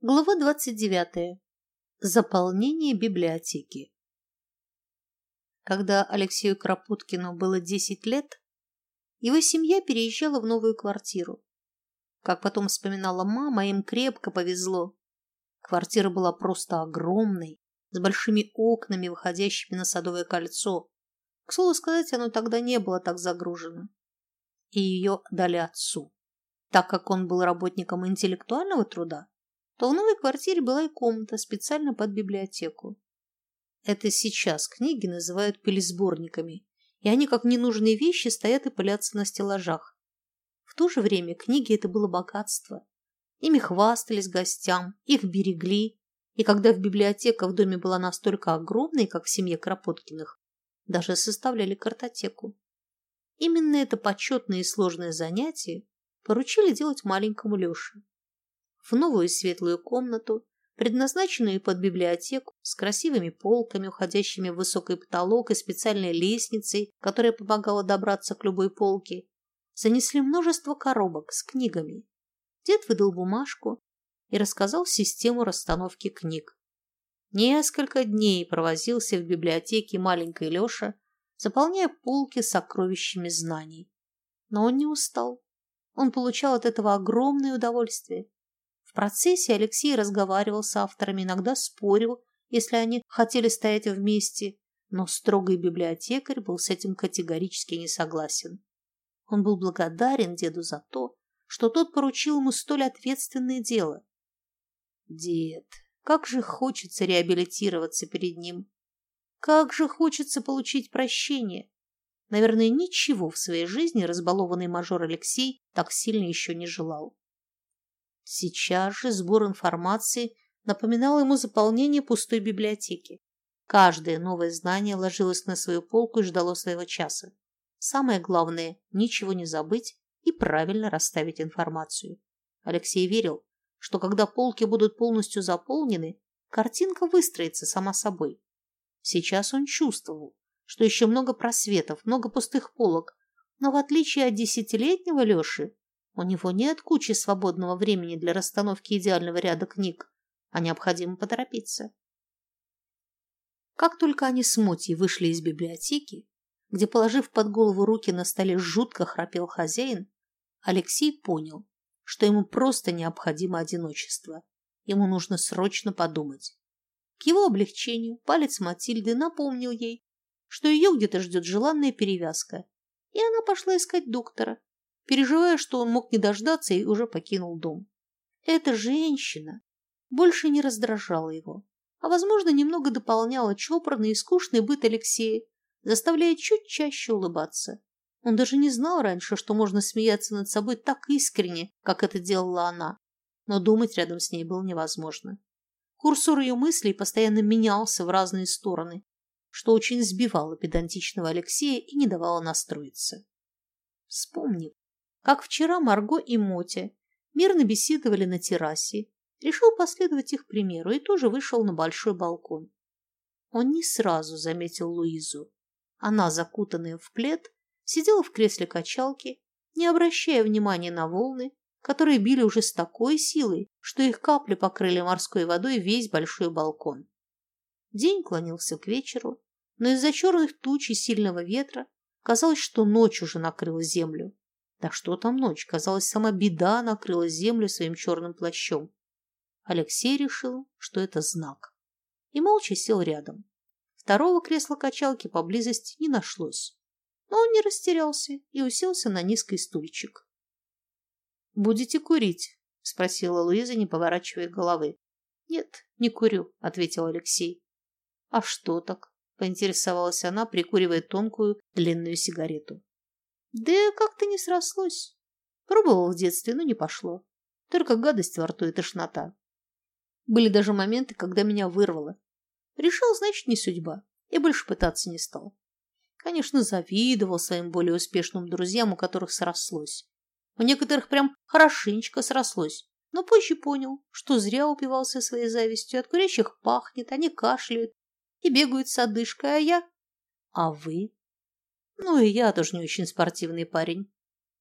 Глава 29. Заполнение библиотеки. Когда Алексею Кропоткину было 10 лет, его семья переезжала в новую квартиру. Как потом вспоминала мама, им крепко повезло. Квартира была просто огромной, с большими окнами, выходящими на Садовое кольцо. К слову сказать, оно тогда не было так загружено. И ее дали отцу. Так как он был работником интеллектуального труда, то в новой квартире была и комната специально под библиотеку. Это сейчас книги называют пылесборниками, и они, как ненужные вещи, стоят и пылятся на стеллажах. В то же время книги – это было богатство. Ими хвастались гостям, их берегли, и когда в библиотека в доме была настолько огромной, как в семье Кропоткиных, даже составляли картотеку. Именно это почетное и сложное занятие поручили делать маленькому Леше в новую светлую комнату, предназначенную под библиотеку, с красивыми полками, уходящими в высокий потолок и специальной лестницей, которая помогала добраться к любой полке, занесли множество коробок с книгами. Дед выдал бумажку и рассказал систему расстановки книг. Несколько дней провозился в библиотеке маленькой Леша, заполняя полки сокровищами знаний. Но он не устал. Он получал от этого огромное удовольствие. Процессе Алексей разговаривал с авторами, иногда спорил, если они хотели стоять вместе, но строгий библиотекарь был с этим категорически не согласен. Он был благодарен деду за то, что тот поручил ему столь ответственное дело. Дед, как же хочется реабилитироваться перед ним. Как же хочется получить прощение. Наверное, ничего в своей жизни разбалованный мажор Алексей так сильно еще не желал. Сейчас же сбор информации напоминал ему заполнение пустой библиотеки. Каждое новое знание ложилось на свою полку и ждало своего часа. Самое главное – ничего не забыть и правильно расставить информацию. Алексей верил, что когда полки будут полностью заполнены, картинка выстроится сама собой. Сейчас он чувствовал, что еще много просветов, много пустых полок, но в отличие от десятилетнего Леши, у него нет кучи свободного времени для расстановки идеального ряда книг, а необходимо поторопиться. Как только они с Мотей вышли из библиотеки, где, положив под голову руки на столе, жутко храпел хозяин, Алексей понял, что ему просто необходимо одиночество. Ему нужно срочно подумать. К его облегчению палец Матильды напомнил ей, что ее где-то ждет желанная перевязка, и она пошла искать доктора, переживая, что он мог не дождаться и уже покинул дом. Эта женщина больше не раздражала его, а, возможно, немного дополняла чопорный и скучный быт Алексея, заставляя чуть чаще улыбаться. Он даже не знал раньше, что можно смеяться над собой так искренне, как это делала она, но думать рядом с ней было невозможно. Курсор ее мыслей постоянно менялся в разные стороны, что очень сбивало педантичного Алексея и не давало настроиться. Вспомнив, как вчера Марго и Мотя мирно беседовали на террасе, решил последовать их примеру и тоже вышел на большой балкон. Он не сразу заметил Луизу. Она, закутанная в плед, сидела в кресле качалки, не обращая внимания на волны, которые били уже с такой силой, что их капли покрыли морской водой весь большой балкон. День клонился к вечеру, но из-за черных туч и сильного ветра казалось, что ночь уже накрыла землю. Да что там ночь? Казалось, сама беда накрыла землю своим черным плащом. Алексей решил, что это знак. И молча сел рядом. Второго кресла-качалки поблизости не нашлось. Но он не растерялся и уселся на низкий стульчик. «Будете курить?» – спросила Луиза, не поворачивая головы. «Нет, не курю», – ответил Алексей. «А что так?» – поинтересовалась она, прикуривая тонкую длинную сигарету. Да как-то не срослось. Пробовал в детстве, но не пошло. Только гадость во рту и тошнота. Были даже моменты, когда меня вырвало. Решил, значит, не судьба. И больше пытаться не стал. Конечно, завидовал своим более успешным друзьям, у которых срослось. У некоторых прям хорошенечко срослось. Но позже понял, что зря упивался своей завистью. От курящих пахнет, они кашляют и бегают с одышкой, а я... А вы? Ну и я тоже не очень спортивный парень.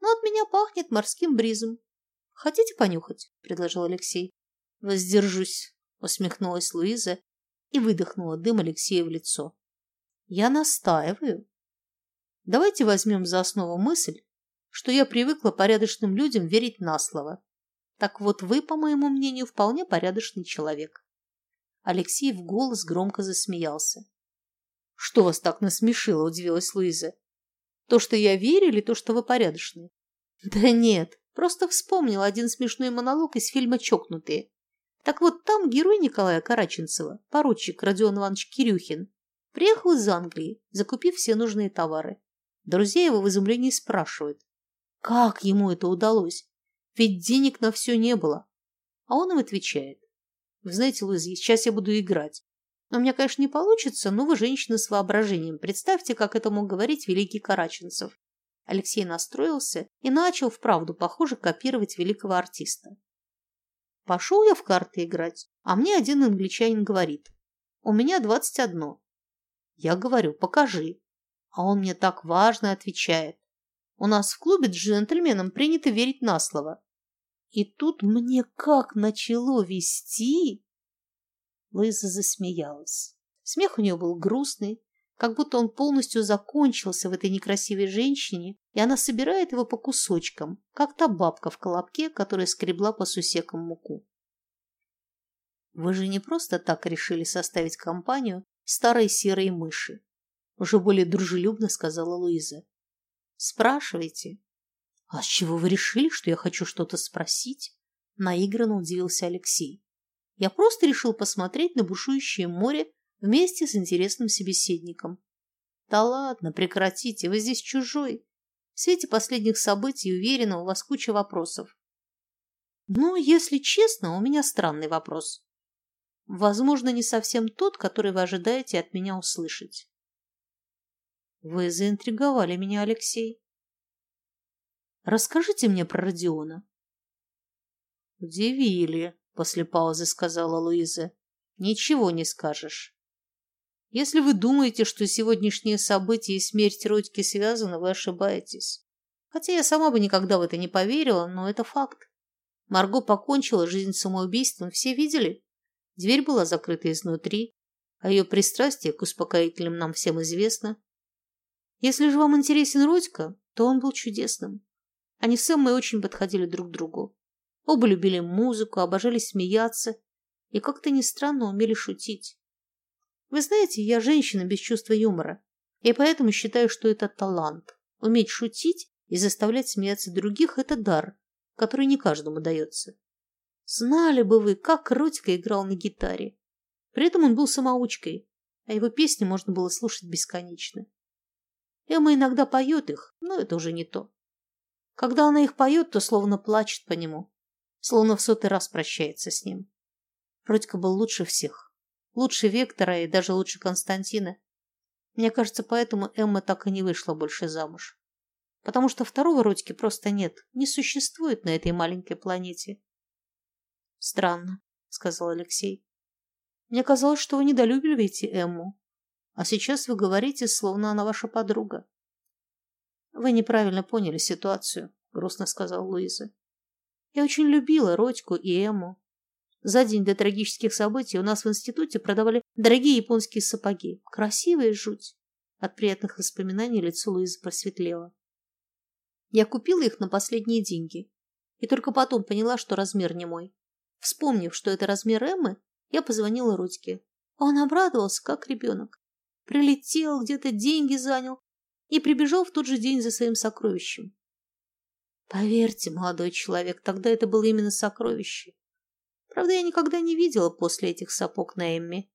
Но от меня пахнет морским бризом. Хотите понюхать? предложил Алексей. Воздержусь, усмехнулась Луиза и выдохнула дым Алексею в лицо. Я настаиваю. Давайте возьмем за основу мысль, что я привыкла порядочным людям верить на слово. Так вот вы, по моему мнению, вполне порядочный человек. Алексей в голос громко засмеялся. Что вас так насмешило, удивилась Луиза. То, что я верю, или то, что вы порядочный? Да нет, просто вспомнил один смешной монолог из фильма «Чокнутые». Так вот, там герой Николая Караченцева, поручик Родион Иванович Кирюхин, приехал из Англии, закупив все нужные товары. Друзья его в изумлении спрашивают, как ему это удалось? Ведь денег на все не было. А он им отвечает. Вы знаете, Луиза, сейчас я буду играть. У меня, конечно, не получится, но вы женщина с воображением. Представьте, как это мог говорить великий Караченцев. Алексей настроился и начал, вправду, похоже, копировать великого артиста. Пошел я в карты играть, а мне один англичанин говорит. У меня двадцать одно. Я говорю, покажи. А он мне так важно отвечает. У нас в клубе джентльменам принято верить на слово. И тут мне как начало вести. Луиза засмеялась. Смех у нее был грустный, как будто он полностью закончился в этой некрасивой женщине, и она собирает его по кусочкам, как та бабка в колобке, которая скребла по сусекам муку. Вы же не просто так решили составить компанию старой серой мыши, уже более дружелюбно сказала Луиза. Спрашивайте. А с чего вы решили, что я хочу что-то спросить? Наигранно удивился Алексей. Я просто решил посмотреть на бушующее море вместе с интересным собеседником. Да ладно, прекратите, вы здесь чужой. В свете последних событий, уверена, у вас куча вопросов. Ну, если честно, у меня странный вопрос. Возможно, не совсем тот, который вы ожидаете от меня услышать. Вы заинтриговали меня, Алексей. Расскажите мне про Родиона. Удивили, после паузы сказала Луиза. Ничего не скажешь. Если вы думаете, что сегодняшние события и смерть Родьки связаны, вы ошибаетесь. Хотя я сама бы никогда в это не поверила, но это факт. Марго покончила жизнь самоубийством, все видели? Дверь была закрыта изнутри, а ее пристрастие к успокоительным нам всем известно. Если же вам интересен Родька, то он был чудесным. Они с Эммой очень подходили друг к другу. Оба любили музыку, обожали смеяться и как-то не странно умели шутить. Вы знаете, я женщина без чувства юмора, и поэтому считаю, что это талант. Уметь шутить и заставлять смеяться других – это дар, который не каждому дается. Знали бы вы, как Родька играл на гитаре. При этом он был самоучкой, а его песни можно было слушать бесконечно. Эмма иногда поет их, но это уже не то. Когда она их поет, то словно плачет по нему, словно в сотый раз прощается с ним. Родька был лучше всех. Лучше Вектора и даже лучше Константина. Мне кажется, поэтому Эмма так и не вышла больше замуж. Потому что второго Родьки просто нет, не существует на этой маленькой планете. Странно, сказал Алексей. Мне казалось, что вы недолюбливаете Эмму. А сейчас вы говорите, словно она ваша подруга. Вы неправильно поняли ситуацию, грустно сказал Луиза. Я очень любила Родьку и Эму. За день до трагических событий у нас в институте продавали дорогие японские сапоги. Красивые жуть. От приятных воспоминаний лицо Луизы просветлело. Я купила их на последние деньги. И только потом поняла, что размер не мой. Вспомнив, что это размер Эммы, я позвонила Родьке. Он обрадовался, как ребенок прилетел, где-то деньги занял и прибежал в тот же день за своим сокровищем. Поверьте, молодой человек, тогда это было именно сокровище. Правда, я никогда не видела после этих сапог на Эмме.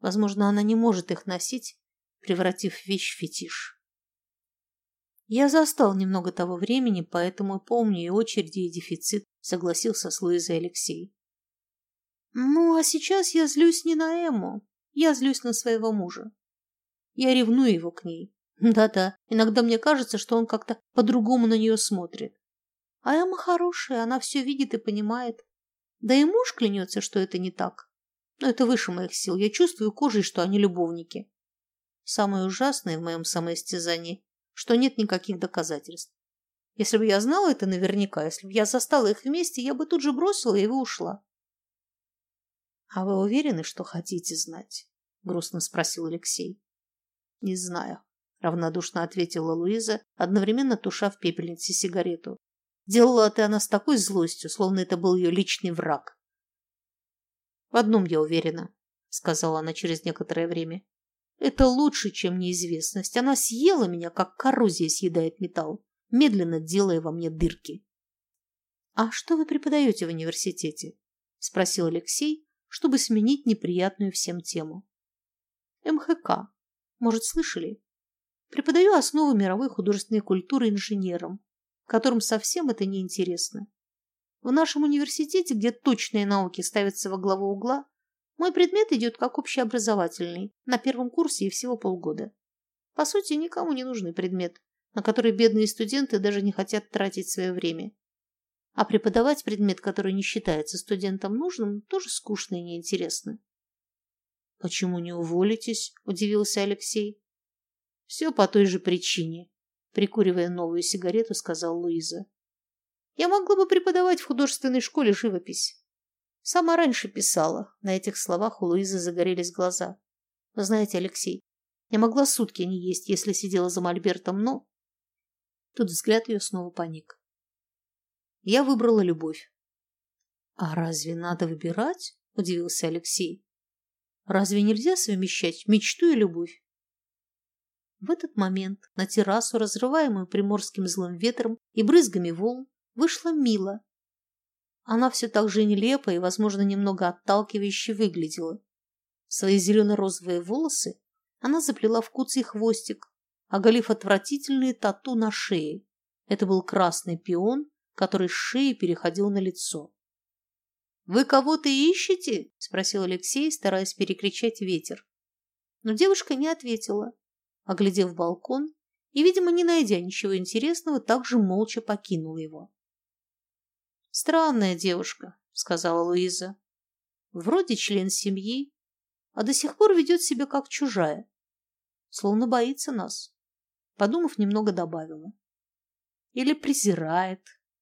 Возможно, она не может их носить, превратив вещь в фетиш. Я застал немного того времени, поэтому помню и очереди, и дефицит, согласился с Луизой Алексей. Ну, а сейчас я злюсь не на Эмму, я злюсь на своего мужа. Я ревную его к ней. Да-да, иногда мне кажется, что он как-то по-другому на нее смотрит. А Эмма хорошая, она все видит и понимает. Да и муж клянется, что это не так. Но это выше моих сил. Я чувствую кожей, что они любовники. Самое ужасное в моем самоистязании, что нет никаких доказательств. Если бы я знала это наверняка, если бы я застала их вместе, я бы тут же бросила и ушла. А вы уверены, что хотите знать? Грустно спросил Алексей. Не знаю, равнодушно ответила Луиза, одновременно туша в пепельнице сигарету. Делала ты она с такой злостью, словно это был ее личный враг. В одном я уверена, сказала она через некоторое время. Это лучше, чем неизвестность. Она съела меня, как коррозия съедает металл, медленно делая во мне дырки. «А что вы преподаете в университете?» – спросил Алексей, чтобы сменить неприятную всем тему. МХК. Может, слышали? Преподаю основы мировой художественной культуры инженерам, которым совсем это не интересно. В нашем университете, где точные науки ставятся во главу угла, мой предмет идет как общеобразовательный, на первом курсе и всего полгода. По сути, никому не нужный предмет, на который бедные студенты даже не хотят тратить свое время. А преподавать предмет, который не считается студентам нужным, тоже скучно и неинтересно. «Почему не уволитесь?» – удивился Алексей. «Все по той же причине», – прикуривая новую сигарету, сказал Луиза. «Я могла бы преподавать в художественной школе живопись. Сама раньше писала. На этих словах у Луизы загорелись глаза. Вы знаете, Алексей, я могла сутки не есть, если сидела за мольбертом, но... Тут взгляд ее снова паник. Я выбрала любовь. А разве надо выбирать? Удивился Алексей. Разве нельзя совмещать мечту и любовь? В этот момент на террасу, разрываемую приморским злым ветром и брызгами волн, вышла Мила она все так же нелепо и, возможно, немного отталкивающе выглядела. Свои зелено-розовые волосы она заплела в куцый хвостик, оголив отвратительные тату на шее. Это был красный пион, который с шеи переходил на лицо. «Вы кого-то ищете?» – спросил Алексей, стараясь перекричать ветер. Но девушка не ответила, оглядев балкон и, видимо, не найдя ничего интересного, также молча покинула его. Странная девушка, сказала Луиза. Вроде член семьи, а до сих пор ведет себя как чужая, словно боится нас. Подумав, немного добавила. Или презирает.